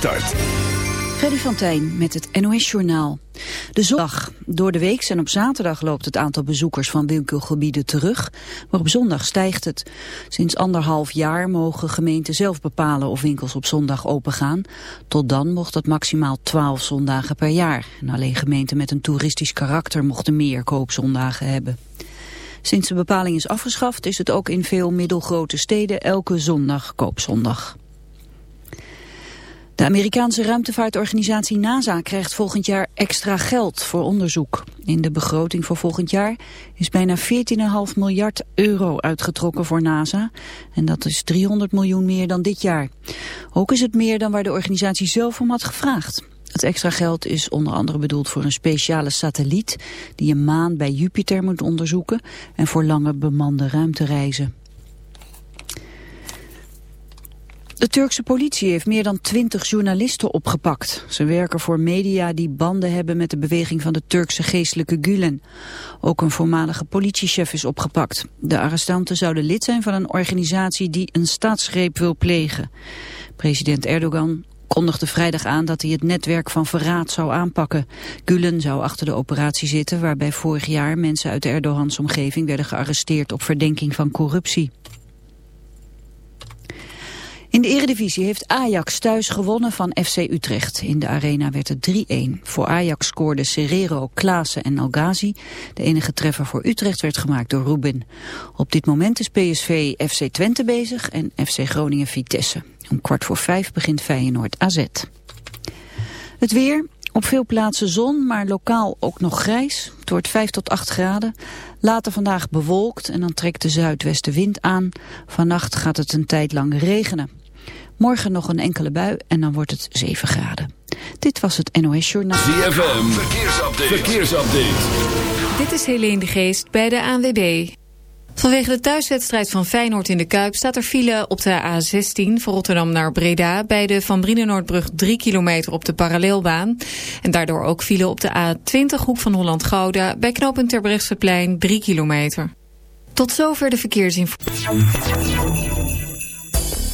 Start. Freddy van Tijn met het NOS-journaal. De zondag. Door de week en op zaterdag loopt het aantal bezoekers van winkelgebieden terug, maar op zondag stijgt het. Sinds anderhalf jaar mogen gemeenten zelf bepalen of winkels op zondag opengaan. Tot dan mocht dat maximaal 12 zondagen per jaar. En alleen gemeenten met een toeristisch karakter mochten meer koopzondagen hebben. Sinds de bepaling is afgeschaft is het ook in veel middelgrote steden elke zondag koopzondag. De Amerikaanse ruimtevaartorganisatie NASA krijgt volgend jaar extra geld voor onderzoek. In de begroting voor volgend jaar is bijna 14,5 miljard euro uitgetrokken voor NASA. En dat is 300 miljoen meer dan dit jaar. Ook is het meer dan waar de organisatie zelf om had gevraagd. Het extra geld is onder andere bedoeld voor een speciale satelliet... die een maan bij Jupiter moet onderzoeken... en voor lange bemande ruimtereizen. De Turkse politie heeft meer dan twintig journalisten opgepakt. Ze werken voor media die banden hebben met de beweging van de Turkse geestelijke Gulen. Ook een voormalige politiechef is opgepakt. De arrestanten zouden lid zijn van een organisatie die een staatsgreep wil plegen. President Erdogan kondigde vrijdag aan dat hij het netwerk van verraad zou aanpakken. Gulen zou achter de operatie zitten waarbij vorig jaar mensen uit de Erdogans omgeving werden gearresteerd op verdenking van corruptie. In de eredivisie heeft Ajax thuis gewonnen van FC Utrecht. In de arena werd het 3-1. Voor Ajax scoorden Serrero, Klaassen en Algazi. De enige treffer voor Utrecht werd gemaakt door Ruben. Op dit moment is PSV FC Twente bezig en FC Groningen Vitesse. Om kwart voor vijf begint Feyenoord AZ. Het weer, op veel plaatsen zon, maar lokaal ook nog grijs. Het wordt 5 tot 8 graden. Later vandaag bewolkt en dan trekt de zuidwestenwind aan. Vannacht gaat het een tijd lang regenen. Morgen nog een enkele bui en dan wordt het 7 graden. Dit was het NOS Journaal. ZFM, verkeersupdate. verkeersupdate. Dit is Helene de Geest bij de ANWB. Vanwege de thuiswedstrijd van Feyenoord in de Kuip staat er file op de A16 van Rotterdam naar Breda bij de Van Brienenoordbrug 3 kilometer op de parallelbaan. En daardoor ook file op de A20 hoek van Holland-Gouda bij knooppunt Terbrechtseplein 3 kilometer. Tot zover de verkeersinformatie.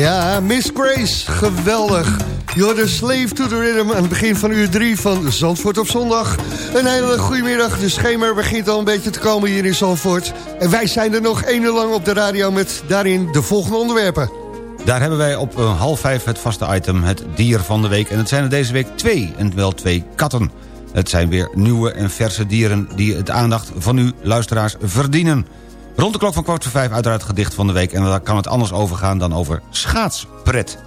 Ja, Miss Grace, geweldig. You're the slave to the rhythm aan het begin van uur 3 van Zandvoort op zondag. Een hele goede middag. De schemer begint al een beetje te komen hier in Zandvoort. En wij zijn er nog één uur lang op de radio met daarin de volgende onderwerpen. Daar hebben wij op eh, half vijf het vaste item, het dier van de week. En het zijn er deze week twee, en wel twee katten. Het zijn weer nieuwe en verse dieren die het aandacht van u, luisteraars, verdienen. Rond de klok van kwart voor vijf uiteraard het gedicht van de week... en daar kan het anders overgaan dan over schaatspret.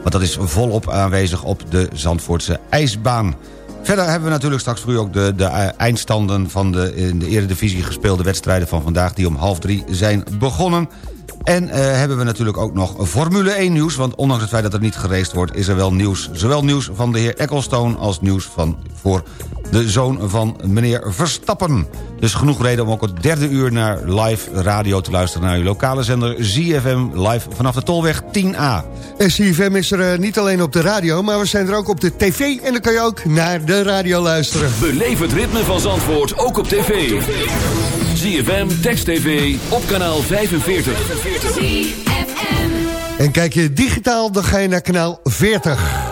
Want dat is volop aanwezig op de Zandvoortse ijsbaan. Verder hebben we natuurlijk straks voor u ook de, de eh, eindstanden... van de in de eredivisie gespeelde wedstrijden van vandaag... die om half drie zijn begonnen. En eh, hebben we natuurlijk ook nog Formule 1 nieuws... want ondanks het feit dat er niet geraced wordt... is er wel nieuws. Zowel nieuws van de heer Ecclestone als nieuws van, voor de zoon van meneer Verstappen. Dus genoeg reden om ook het derde uur naar live radio te luisteren... naar uw lokale zender ZFM live vanaf de Tolweg 10A. En CFM is er eh, niet alleen op de radio, maar we zijn er ook op de tv. En dan kan je ook naar de radio luisteren. Beleef het ritme van Zandvoort ook op tv. ZFM, Text TV, op kanaal 45. En kijk je digitaal, dan ga je naar kanaal 40.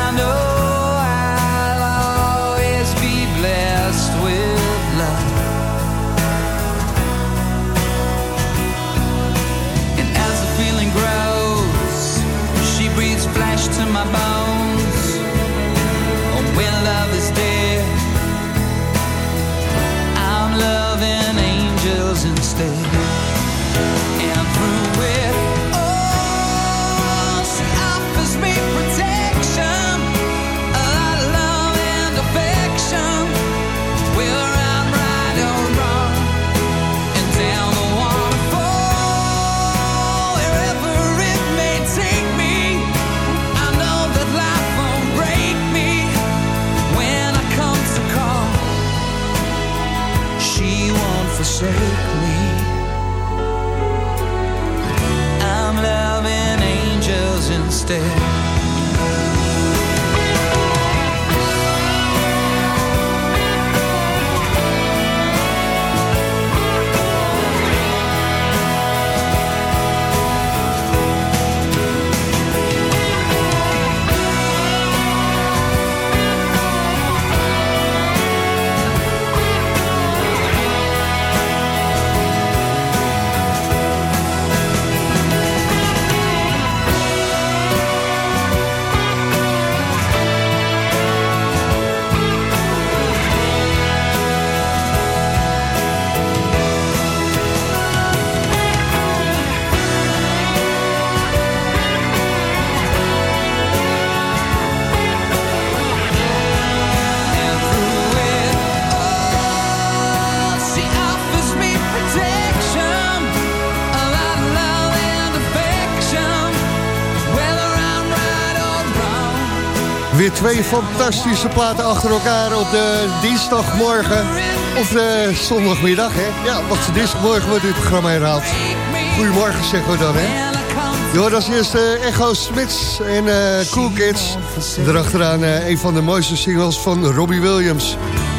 Weer twee fantastische platen achter elkaar op de dinsdagmorgen. Of de zondagmiddag, hè? Ja, want dinsdagmorgen wordt dit programma herhaald. Goedemorgen zeggen we dan, hè? Je hoort als eerste Echo Smits en eh Cool Kids. Erachteraan eh, een van de mooiste singles van Robbie Williams.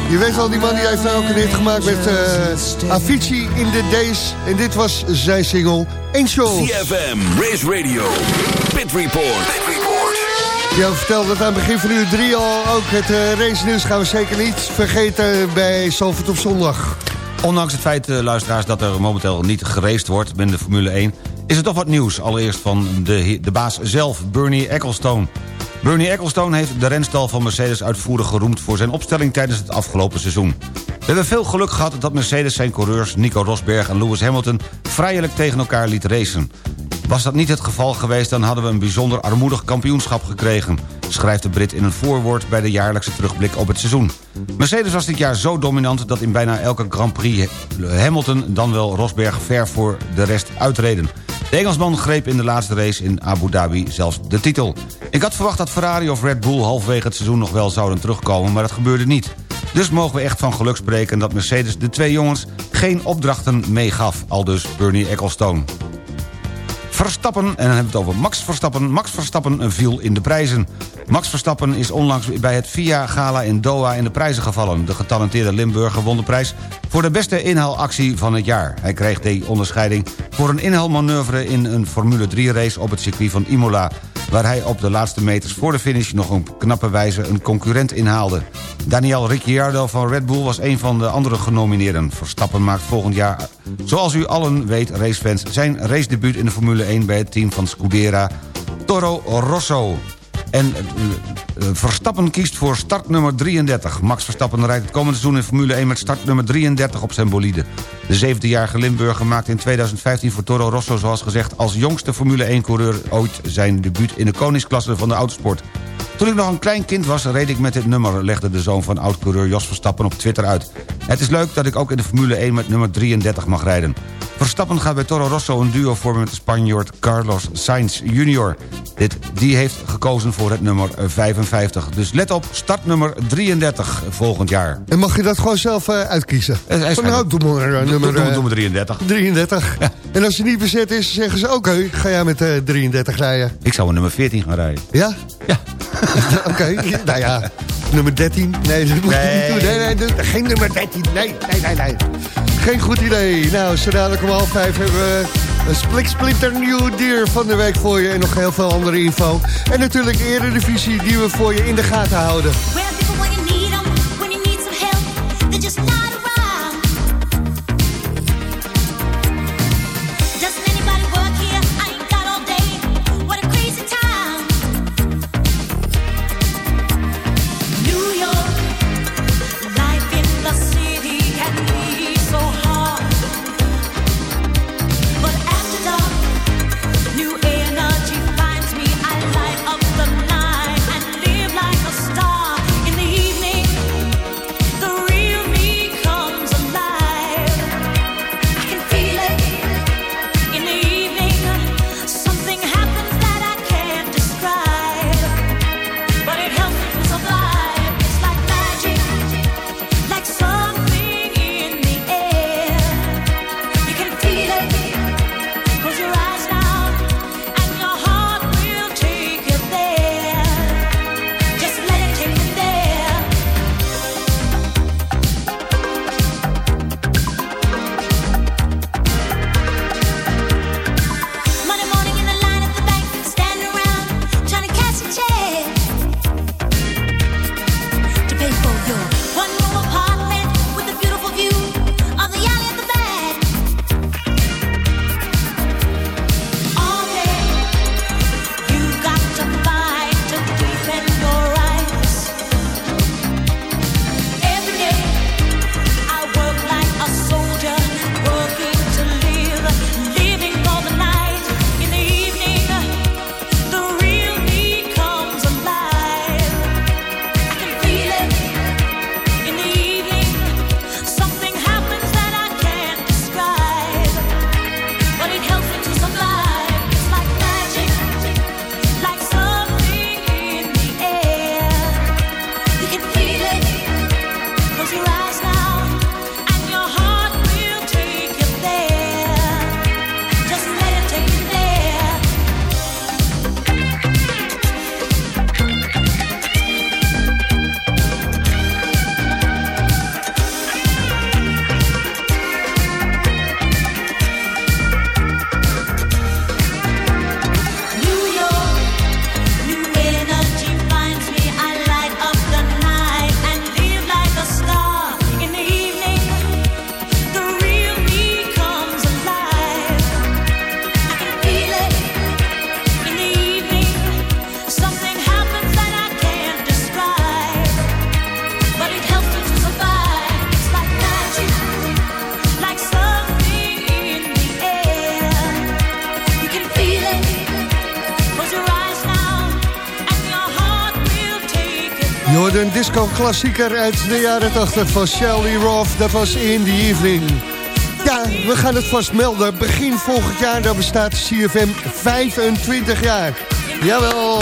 Je weet wel, die man die heeft nou ook een hit gemaakt met eh Avicii in the Days. En dit was zijn single Angels. CFM, Race Radio, Pit Report. Ja, vertelde het aan het begin van uur drie al. Ook het eh, race nieuws gaan we zeker niet vergeten bij Zalvoort op zondag. Ondanks het feit, eh, luisteraars, dat er momenteel niet geraced wordt binnen de Formule 1... is er toch wat nieuws. Allereerst van de, de baas zelf, Bernie Ecclestone. Bernie Ecclestone heeft de renstal van Mercedes uitvoerig geroemd... voor zijn opstelling tijdens het afgelopen seizoen. We hebben veel geluk gehad dat Mercedes zijn coureurs... Nico Rosberg en Lewis Hamilton vrijelijk tegen elkaar liet racen. Was dat niet het geval geweest, dan hadden we een bijzonder armoedig kampioenschap gekregen... schrijft de Brit in een voorwoord bij de jaarlijkse terugblik op het seizoen. Mercedes was dit jaar zo dominant dat in bijna elke Grand Prix Hamilton... dan wel Rosberg ver voor de rest uitreden. De Engelsman greep in de laatste race in Abu Dhabi zelfs de titel. Ik had verwacht dat Ferrari of Red Bull halverwege het seizoen nog wel zouden terugkomen... maar dat gebeurde niet. Dus mogen we echt van geluk spreken dat Mercedes de twee jongens geen opdrachten meegaf. Aldus Bernie Ecclestone. Verstappen, en dan hebben we het over Max Verstappen. Max Verstappen viel in de prijzen. Max Verstappen is onlangs bij het FIA-gala in Doha in de prijzen gevallen. De getalenteerde Limburger won de prijs voor de beste inhaalactie van het jaar. Hij kreeg die onderscheiding voor een inhaalmanoeuvre in een Formule 3-race op het circuit van Imola waar hij op de laatste meters voor de finish nog op knappe wijze een concurrent inhaalde. Daniel Ricciardo van Red Bull was een van de andere genomineerden. Verstappen maakt volgend jaar, zoals u allen weet, racefans... zijn racedebuut in de Formule 1 bij het team van Scudera Toro Rosso. En uh, Verstappen kiest voor startnummer 33. Max Verstappen rijdt het komende seizoen in Formule 1 met startnummer 33 op zijn bolide. De 17-jarige Limburger maakte in 2015 voor Toro Rosso... zoals gezegd als jongste Formule 1-coureur ooit zijn debuut... in de koningsklasse van de autosport. Toen ik nog een klein kind was, reed ik met dit nummer... legde de zoon van oud-coureur Jos Verstappen op Twitter uit. Het is leuk dat ik ook in de Formule 1 met nummer 33 mag rijden. Verstappen gaat bij Toro Rosso een duo vormen met de Spanjaard Carlos Sainz Jr. Dit, die heeft gekozen voor het nummer 55. Dus let op, startnummer 33 volgend jaar. En mag je dat gewoon zelf uh, uitkiezen? Uh, Van nou, doe maar uh, nummer... Doe, doe, doe 33. 33. Ja. En als je niet bezet is, zeggen ze... oké, okay, ga jij met 33 rijden. Ik zou een nummer 14 gaan rijden. Ja? Ja. Oké, okay. nou ja... Nummer 13? Nee, dat moet nee. niet doen. Nee, nee, geen nummer 13. Nee, nee, nee, nee. Geen goed idee. Nou, zo dadelijk om half vijf hebben we een splik splinter nieuw dier van de week voor je. En nog heel veel andere info. En natuurlijk de eredivisie die we voor je in de gaten houden. Een disco-klassieker uit de jaren 80 van Shelly Roth. Dat was In The Evening. Ja, we gaan het vast melden. Begin volgend jaar, dan bestaat CFM 25 jaar. Jawel.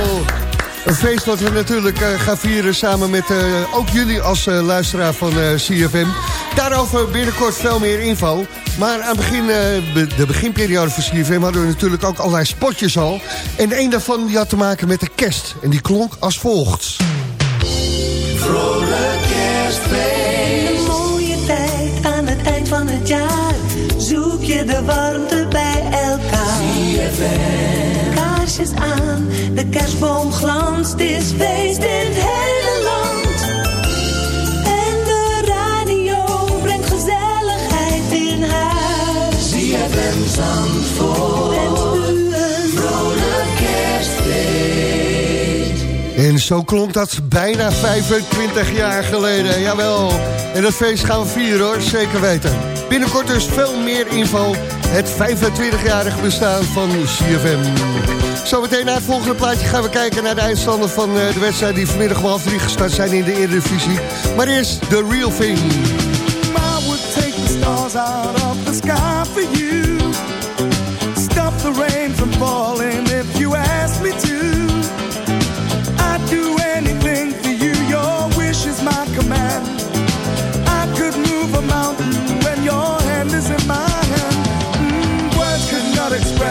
Een feest wat we natuurlijk eh, gaan vieren samen met eh, ook jullie als eh, luisteraar van CFM. Daarover binnenkort veel meer info. Maar aan begin, be- de beginperiode van CFM hadden we natuurlijk ook allerlei spotjes al. En een daarvan die had te maken met de kerst. En die klonk als volgt. Een mooie tijd aan het eind van het jaar. Zoek je de warmte bij elkaar. Kaarsjes aan, de kerstboom glanst. Is feest in het zo klonk dat bijna 25 jaar geleden. Jawel. En dat feest gaan we vieren hoor, zeker weten. Binnenkort dus veel meer info. Het 25-jarig bestaan van CFM. Zometeen na het volgende plaatje gaan we kijken naar de eindstanden van eh, de wedstrijd... die vanmiddag om half drie gestart zijn in de Eredivisie. Maar eerst The Real Thing. Would take the stars out of the sky for you. Stop the rain from falling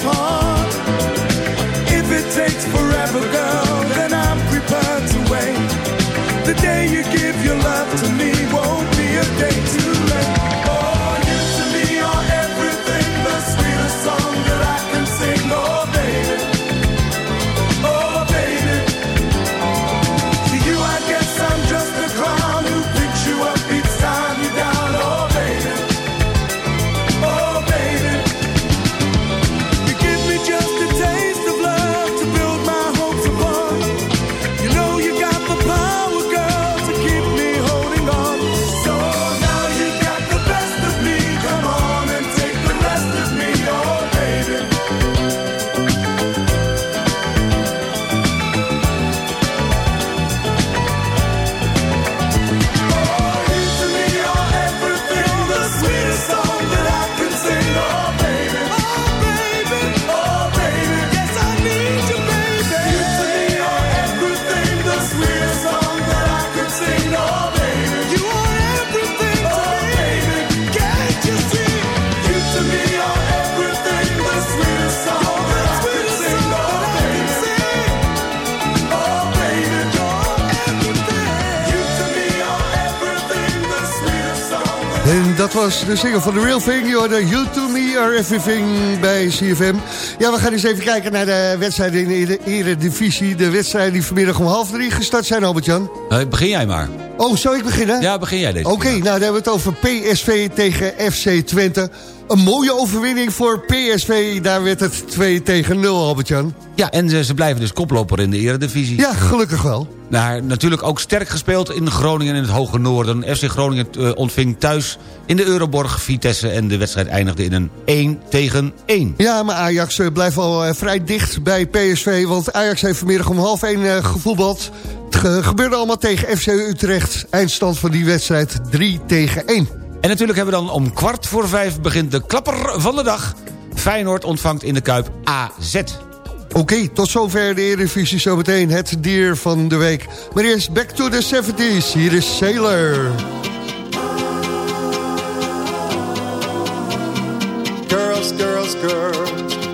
apart if it takes forever. Dat was de single van The Real Thing. Je You To Me Are Everything bij CFM. Ja, we gaan eens even kijken naar de wedstrijden in de Eredivisie. De wedstrijden die vanmiddag om half drie gestart zijn, Albert-Jan. Eh, begin jij maar. Oh, zou ik beginnen? Ja, begin jij deze Oké, nou dan hebben we het over PSV tegen FC Twente. Een mooie overwinning voor PSV. Daar werd het 2 tegen 0, Albert-Jan. Ja, en ze, ze blijven dus koploper in de eredivisie. Ja, gelukkig wel. Nou, natuurlijk ook sterk gespeeld in Groningen in het Hoge Noorden. FC Groningen eh, ontving thuis in de Euroborg Vitesse... en de wedstrijd eindigde in een 1 tegen 1. Ja, maar Ajax eh, blijft al eh, vrij dicht bij PSV. Want Ajax heeft vanmiddag om half 1 eh, gevoetbald. Het ge- gebeurde allemaal tegen FC Utrecht. Eindstand van die wedstrijd 3 tegen 1. En natuurlijk hebben we dan om kwart voor vijf begint de klapper van de dag. Feyenoord ontvangt in de Kuip AZ. Oké, tot zover de Eredivisie zometeen. Het dier van de week. Maar eerst back to the 70s. Hier is Sailor. Girls, girls, girls.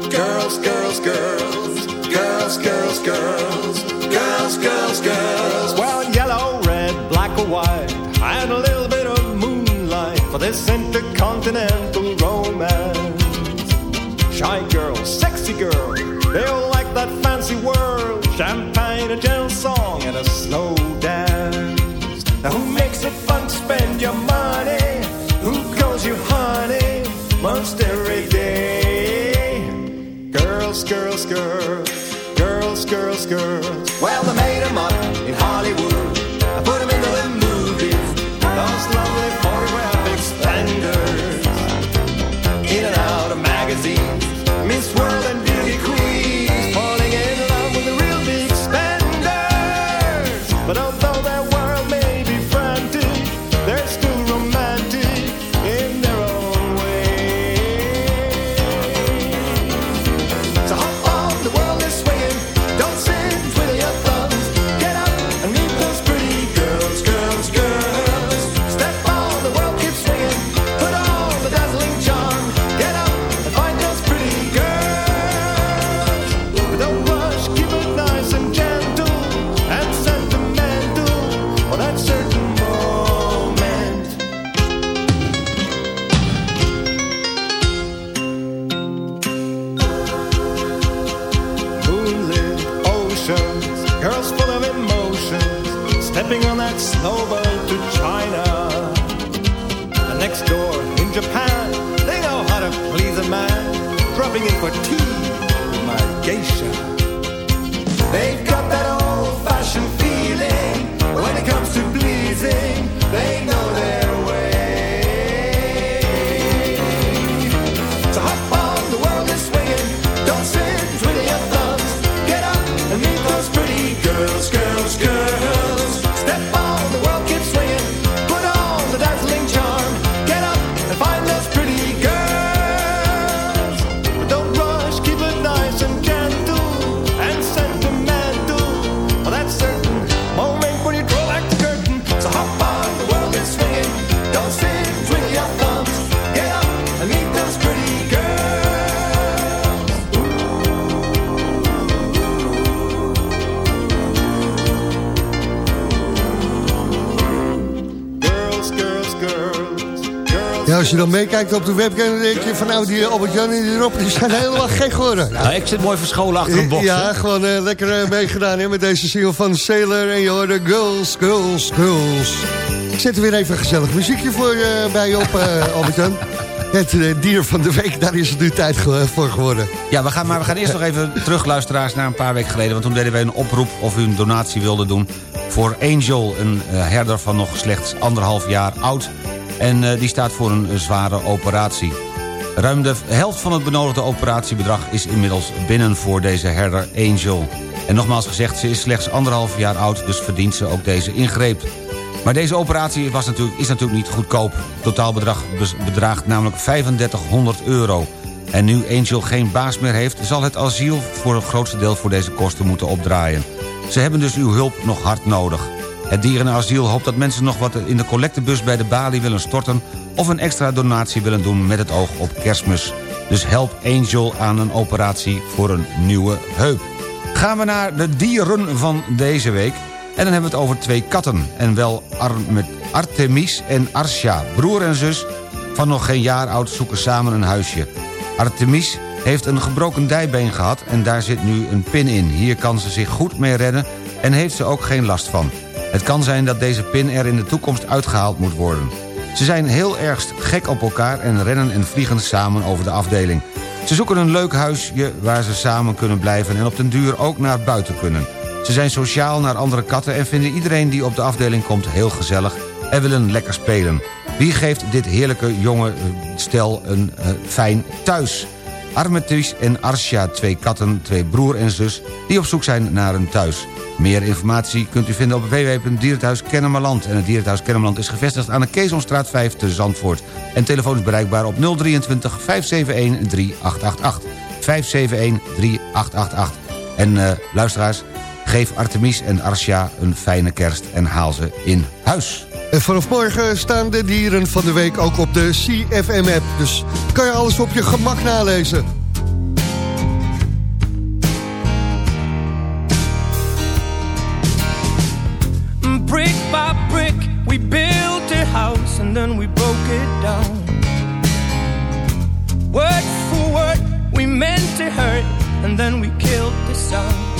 Girls, girls, girls. Girls, girls, girls. Girls, girls, girls. Well, yellow, red, black or white. And a little bit of moonlight. For this intercontinental romance. Shy girl, sexy girl. That fancy world. Champagne, a gentle song, and a slow dance. Now who makes it fun to spend your money? Who calls you honey most every day? Girls, girls, girls, girls, girls, girls. Je dan meekijkt op de webcam, dan denk je van nou, die Albert-Jan en die Rob, die zijn helemaal gek geworden. Nou, ik zit mooi verscholen achter een box. Ja, hè. gewoon eh, lekker eh, meegedaan hè, met deze single van Sailor. En je hoorde Girls, Girls, Girls. Ik zet er weer even een gezellig muziekje voor eh, bij je op, eh Albert-Jan. Het eh, dier van de week, daar is het nu tijd voor geworden. Ja, we gaan, maar we gaan eerst nog even terug, luisteraars, naar een paar weken geleden. Want toen deden wij een oproep of u een donatie wilde doen... voor Angel, een eh, herder van nog slechts anderhalf jaar oud. En eh, die staat voor een eh, zware operatie. Ruim de helft van het benodigde operatiebedrag is inmiddels binnen voor deze herder Angel. En nogmaals gezegd, ze is slechts anderhalf jaar oud, dus verdient ze ook deze ingreep. Maar deze operatie was natuurlijk, is natuurlijk niet goedkoop. Het totaalbedrag bedraagt namelijk 3500 euro. En nu Angel geen baas meer heeft... zal het asiel voor het grootste deel voor deze kosten moeten opdraaien. Ze hebben dus uw hulp nog hard nodig. Het dierenasiel hoopt dat mensen nog wat in de collectebus bij de balie willen storten... of een extra donatie willen doen met het oog op kerstmis. Dus help Angel aan een operatie voor een nieuwe heup. Gaan we naar de dieren van deze week. En dan hebben we het over twee katten. En wel met Artemis en Arsja. Broer en zus van nog geen jaar oud zoeken samen een huisje. Artemis heeft een gebroken dijbeen gehad en daar zit nu een pin in. Hier kan ze zich goed mee redden en heeft ze ook geen last van. Het kan zijn dat deze pin er in de toekomst uitgehaald moet worden. Ze zijn heel erg gek op elkaar en rennen en vliegen samen over de afdeling. Ze zoeken een leuk huisje waar ze samen kunnen blijven... en op den duur ook naar buiten kunnen. Ze zijn sociaal naar andere katten... en vinden iedereen die op de afdeling komt heel gezellig... en willen lekker spelen. Wie geeft dit heerlijke jonge eh, stel een eh, fijn thuis? Armetis en Arsja, twee katten, twee broer en zus... die op zoek zijn naar een thuis. Meer informatie kunt u vinden op www.dierenthuis Kennemerland. En het Dierenthuis Kennemerland is gevestigd aan de Keesomstraat 5 te Zandvoort. En telefoon is bereikbaar op 023 571 3888. 571 3888. En eh, luisteraars, geef Artemis en Arsja een fijne kerst en haal ze in huis. En vanaf morgen staan de dieren van de week ook op de CFM-app. Dus kan je alles op je gemak nalezen. Brick by brick, we built a house and then we broke it down. Word for word, we meant to hurt and then we killed the sound.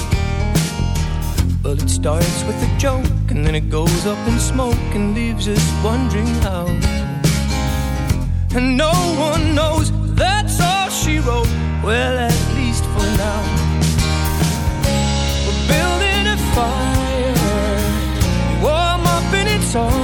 Well, it starts with a joke and then it goes up in smoke and leaves us wondering how. And no one knows that's all she wrote. Well, at least for now. We're building a fire, warm up in its arms.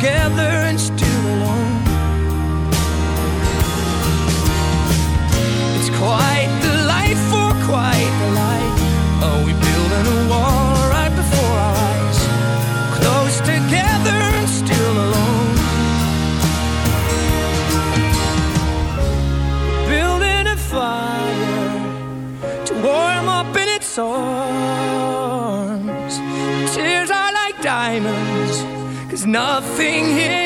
together nothing here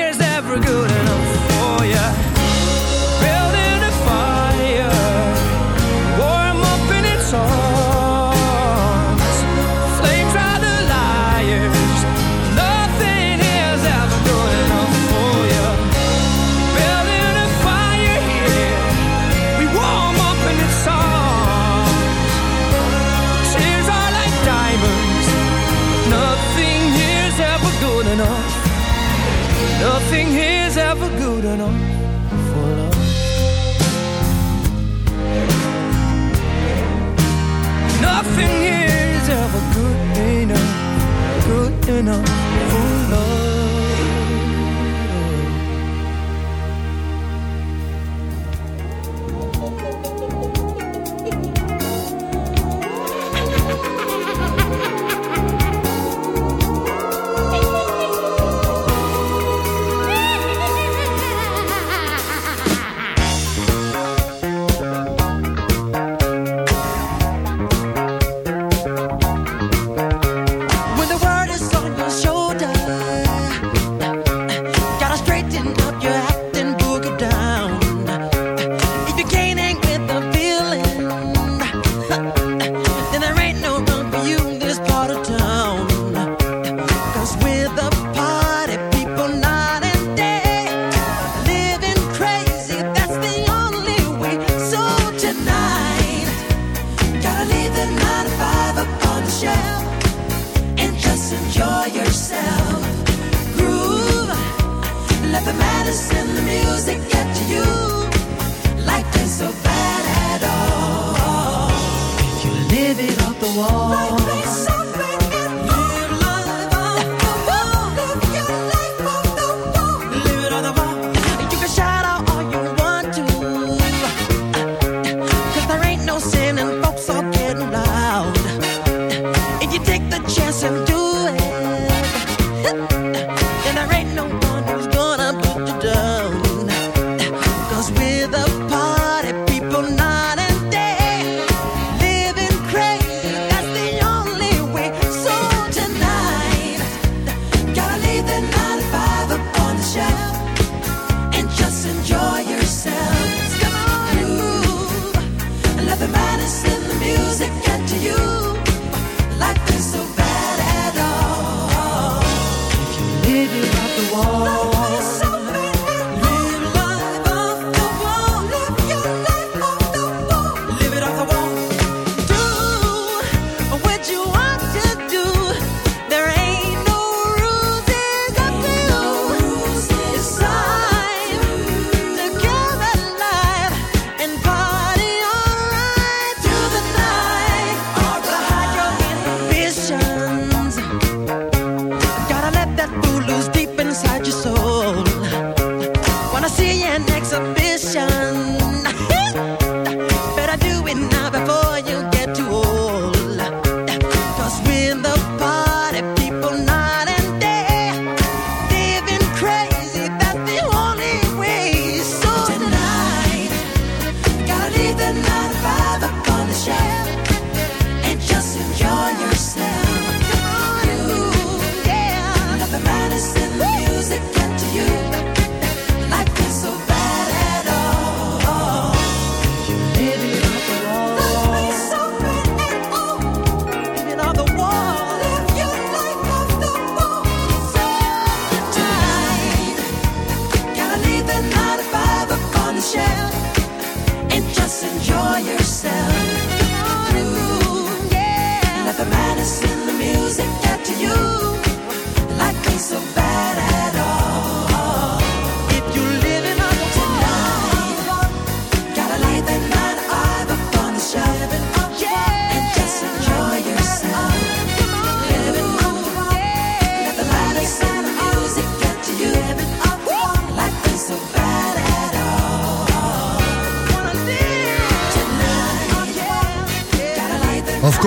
Oh.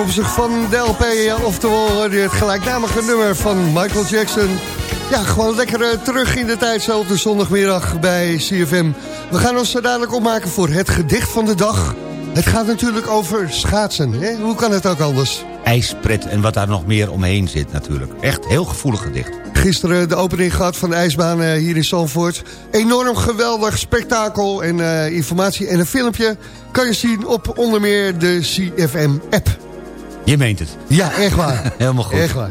Afkomstig van de LP, oftewel je het gelijknamige nummer van Michael Jackson. Ja, gewoon lekker eh, terug in de tijd zo op de zondagmiddag bij CFM. We gaan ons zo dadelijk opmaken voor het gedicht van de dag. Het gaat natuurlijk over schaatsen, hè? hoe kan het ook anders? IJspret en wat daar nog meer omheen zit natuurlijk. Echt heel gevoelig gedicht. Gisteren de opening gehad van de ijsbaan eh, hier in Zandvoort. Enorm geweldig spektakel en eh, informatie en een filmpje... kan je zien op onder meer de CFM-app. Je meent het. Ja, echt waar. Helemaal goed. Echt waar.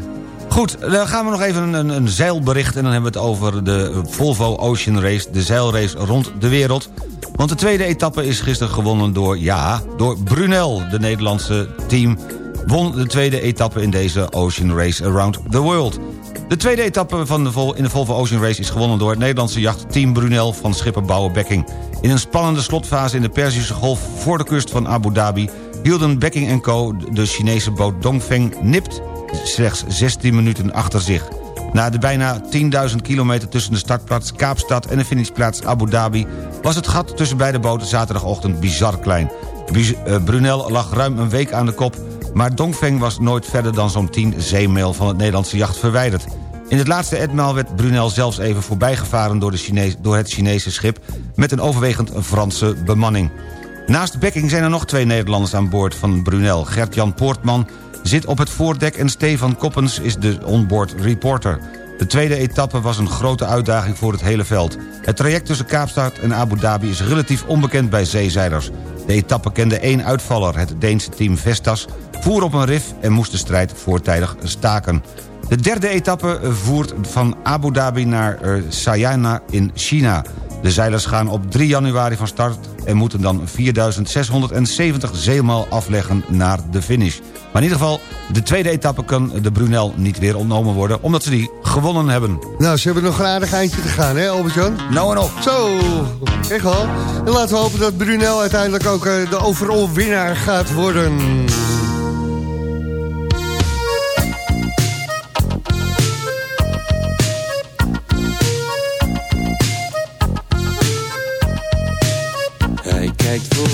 Goed, dan gaan we nog even een, een zeilbericht... en dan hebben we het over de Volvo Ocean Race... de zeilrace rond de wereld. Want de tweede etappe is gisteren gewonnen door, ja, door Brunel. De Nederlandse team won de tweede etappe in deze Ocean Race Around the World. De tweede etappe van de Vol in de Volvo Ocean Race is gewonnen door het Nederlandse jachtteam Brunel van schipper Bouwe Bekking. In een spannende slotfase in de Perzische Golf voor de kust van Abu Dhabi hielden Bekking Co. de Chinese boot Dongfeng nipt slechts 16 minuten achter zich. Na de bijna 10.000 kilometer tussen de startplaats Kaapstad en de finishplaats Abu Dhabi... was het gat tussen beide boten zaterdagochtend bizar klein. Eh, Brunel lag ruim een week aan de kop... maar Dongfeng was nooit verder dan zo'n 10 zeemijl van het Nederlandse jacht verwijderd. In het laatste etmaal werd Brunel zelfs even voorbijgevaren door, de door het Chinese schip... met een overwegend Franse bemanning. Naast Bekking zijn er nog twee Nederlanders aan boord van Brunel. Gert-Jan Poortman zit op het voordek en Stefan Koppens is de onboard reporter. De tweede etappe was een grote uitdaging voor het hele veld. Het traject tussen Kaapstad en Abu Dhabi is relatief onbekend bij zeezeilers. De etappe kende één uitvaller, het Deense team Vestas... voer op een rif en moest de strijd voortijdig staken. De derde etappe voert van Abu Dhabi naar eh, Sayana in China. De zeilers gaan op 3 januari van start en moeten dan 4670 zeemaal afleggen naar de finish. Maar in ieder geval, de tweede etappe kan de Brunel niet weer ontnomen worden... omdat ze die gewonnen hebben. Nou, ze hebben nog een aardig eindje te gaan, hè Albert-Jan? Nou en op. Zo, echt wel. En laten we hopen dat Brunel uiteindelijk ook eh, de overall winnaar gaat worden.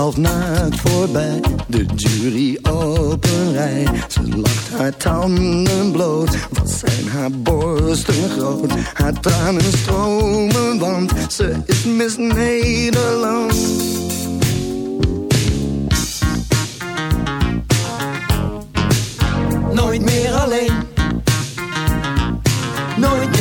Half naakt voorbij, de jury op een rij. Ze lacht haar tanden bloot, wat zijn haar borsten groot. Haar tranen stromen, want ze is Miss Nederland. Nooit meer alleen. Nooit meer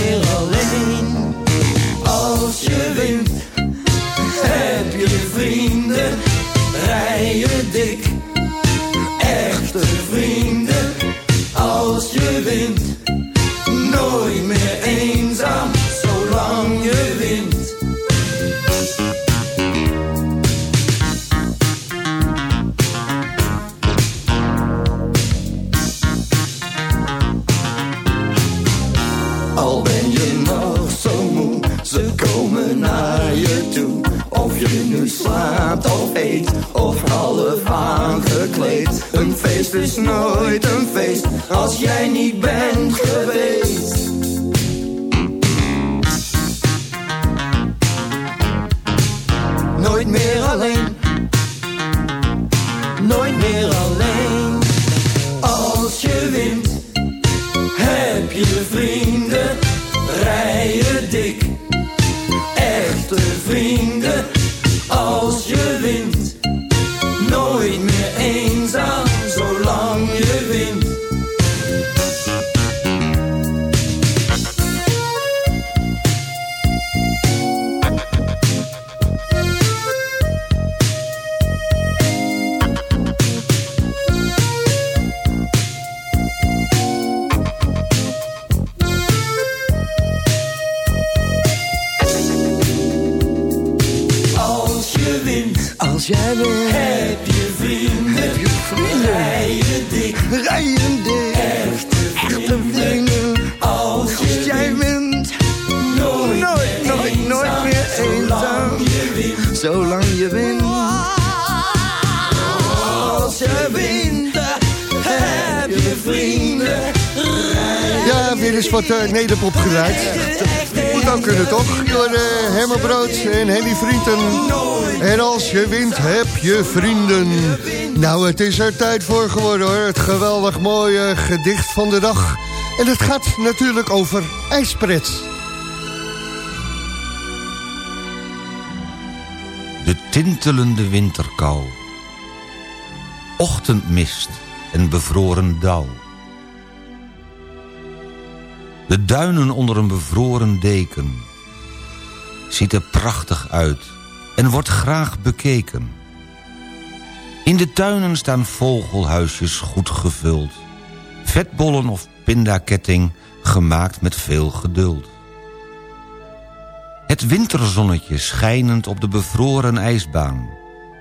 aangekleed. Een feest is nooit een feest, als jij niet bent geweest. Nooit meer alleen. Wint, Als wint, heb je vrienden. heb je vrienden. Rij je dik. Rijden dik, echte vrienden. Als Als je jij wint, nooit, nooit, nooit, nooit meer eenzaam. Zolang je wint. Als je wint, heb je vrienden. Ja, weer eens wat uh, nederpop gedraaid. Moet ook kunnen, toch? Door uh, Hermerbrood en Henny Vrienden. En als je wint, heb je vrienden. Nou, het is er tijd voor geworden, hoor. Het geweldig mooie gedicht van de dag. En het gaat natuurlijk over ijspret. De tintelende winterkou. Ochtendmist en bevroren dauw. De duinen onder een bevroren deken. Ziet er prachtig uit en wordt graag bekeken. In de tuinen staan vogelhuisjes goed gevuld. Vetbollen of pindaketting gemaakt met veel geduld. Het winterzonnetje schijnend op de bevroren ijsbaan...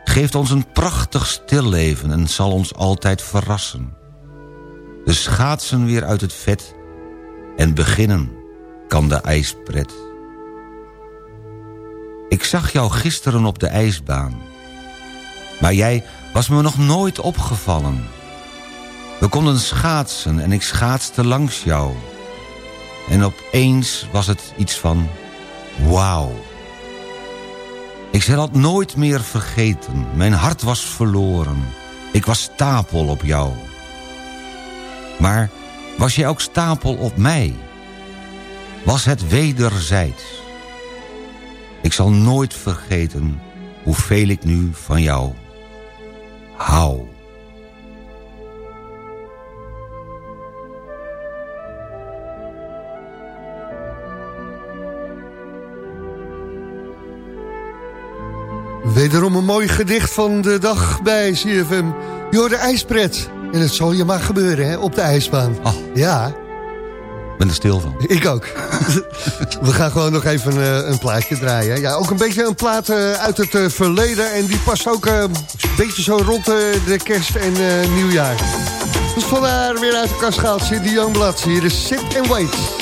geeft ons een prachtig stilleven en zal ons altijd verrassen. De schaatsen weer uit het vet en beginnen kan de ijspret. Ik zag jou gisteren op de ijsbaan. Maar jij was me nog nooit opgevallen. We konden schaatsen en ik schaatste langs jou. En opeens was het iets van... Wauw. Ik zal dat nooit meer vergeten. Mijn hart was verloren. Ik was stapel op jou. Maar was jij ook stapel op mij? Was het wederzijds? Ik zal nooit vergeten hoeveel ik nu van jou hou. Wederom een mooi gedicht van de dag bij CFM. Joh, de ijspret. En het zal je maar gebeuren, hè, op de ijsbaan. Oh. Ja, Ik ben er stil van. ik ook. We gaan gewoon nog even eh, een plaatje draaien. Ja, ook een beetje een plaat eh, uit het eh, verleden. En die past ook een beetje zo rond de kerst en nieuwjaar. Dus vandaar weer uit de kast gehaald. Cindy Youngblood. Hier is Sit and Wait.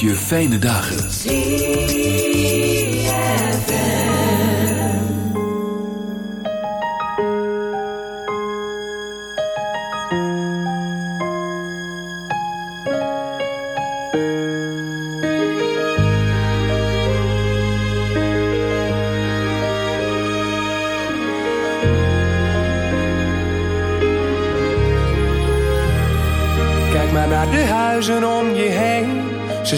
je fijne dagen.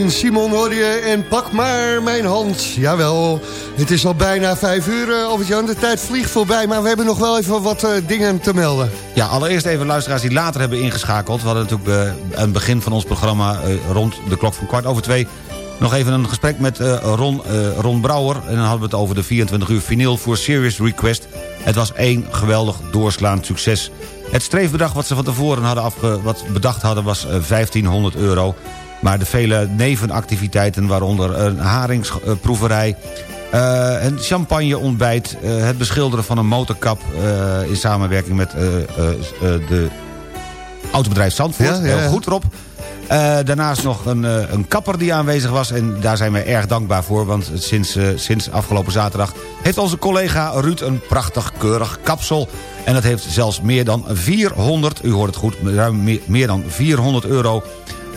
en Simon hoor je en pak maar mijn hand. Jawel, het is al bijna vijf uur, uh, Albert-Jan. De tijd vliegt voorbij, maar we hebben nog wel even wat eh, dingen te melden. Ja, allereerst even luisteraars die later hebben ingeschakeld. We hadden natuurlijk bij aan het begin van ons programma... eh, rond de klok van kwart over twee... nog even een gesprek met eh, Ron, eh, Ron Brouwer. En dan hadden we het over de 24 uur vinyl voor Serious Request. Het was één geweldig doorslaand succes. Het streefbedrag wat ze van tevoren hadden afge, wat bedacht hadden was eh, 1500 euro. Maar de vele nevenactiviteiten, waaronder een haringsproeverij... eh, een champagneontbijt, eh, het beschilderen van een motorkap... eh, in samenwerking met de autobedrijf Zandvoort. Ja, ja, ja. Heel goed, Rob. Daarnaast nog een, een kapper die aanwezig was. En daar zijn wij erg dankbaar voor. Want sinds, sinds afgelopen zaterdag heeft onze collega Ruud een prachtig keurig kapsel. En dat heeft zelfs meer dan 400, u hoort het goed, ruim meer, meer dan 400 euro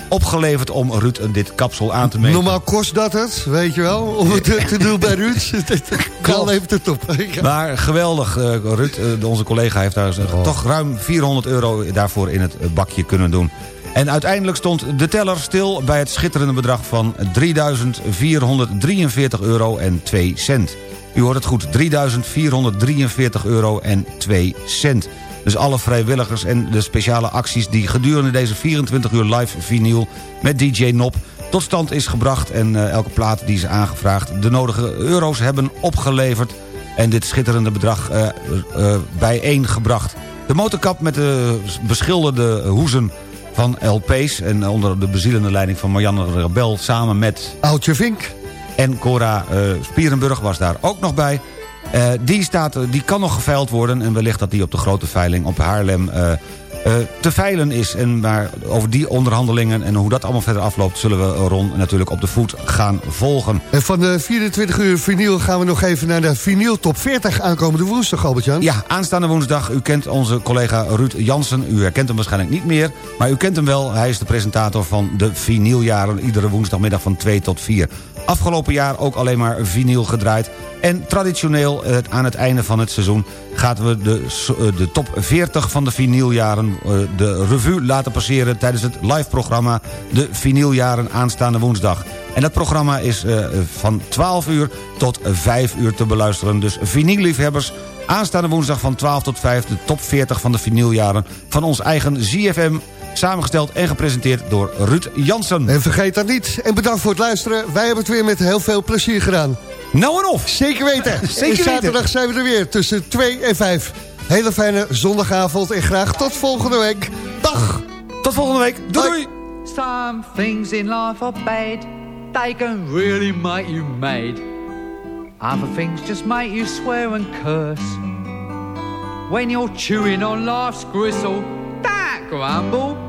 opgeleverd om Ruud dit kapsel aan te meten. Normaal kost dat het, weet je wel, om het te doen bij Ruud. Dan levert het op. Maar geweldig, eh, Ruud, eh, onze collega heeft daar Oh. toch ruim 400 euro daarvoor in het eh, bakje kunnen doen. En uiteindelijk stond de teller stil bij het schitterende bedrag van 3.443 euro en 2 cent. U hoort het goed, 3.443 euro en 2 cent. Dus alle vrijwilligers en de speciale acties die gedurende deze 24 uur live vinyl met DJ Nop tot stand is gebracht. En eh, elke plaat die is aangevraagd de nodige euro's hebben opgeleverd. En dit schitterende bedrag eh, eh, bijeengebracht. De motorkap met de beschilderde hoezen van LP's... en onder de bezielende leiding van Marianne Rebel samen met... Oudje Vink. En Cora Spierenburg was daar ook nog bij. Eh, die, staat, die kan nog geveild worden en wellicht dat die op de grote veiling op Haarlem eh, eh, te veilen is. En maar over die onderhandelingen en hoe dat allemaal verder afloopt... zullen we Ron natuurlijk op de voet gaan volgen. En van de 24 uur vinyl gaan we nog even naar de vinyl top 40 aankomende woensdag, Albert-Jan. Ja, aanstaande woensdag. U kent onze collega Ruud Jansen. U herkent hem waarschijnlijk niet meer. Maar u kent hem wel. Hij is de presentator van de vinyljaren. Iedere woensdagmiddag van 2 tot 4. Afgelopen jaar ook alleen maar vinyl gedraaid. En traditioneel eh, aan het einde van het seizoen... gaan we de, eh, de top 40 van de vinyljaren... eh, de revue laten passeren tijdens het live-programma... de vinyljaren aanstaande woensdag. En dat programma is van 12 uur tot 5 uur te beluisteren. Dus vinyl-liefhebbers... Aanstaande woensdag van 12 tot 5 de top 40 van de vinyljaren van ons eigen ZFM. Samengesteld en gepresenteerd door Ruud Jansen. En vergeet dat niet. En bedankt voor het luisteren. Wij hebben het weer met heel veel plezier gedaan. Nou en of. Zeker weten. Zeker en weten. zaterdag zijn we er weer tussen 2 en 5. Hele fijne zondagavond en graag tot volgende week. Dag. Tot volgende week. Doei doei. Some things in life are bad. They can really make you mad. Other things just make you swear and curse. When you're chewing on life's gristle, don't grumble,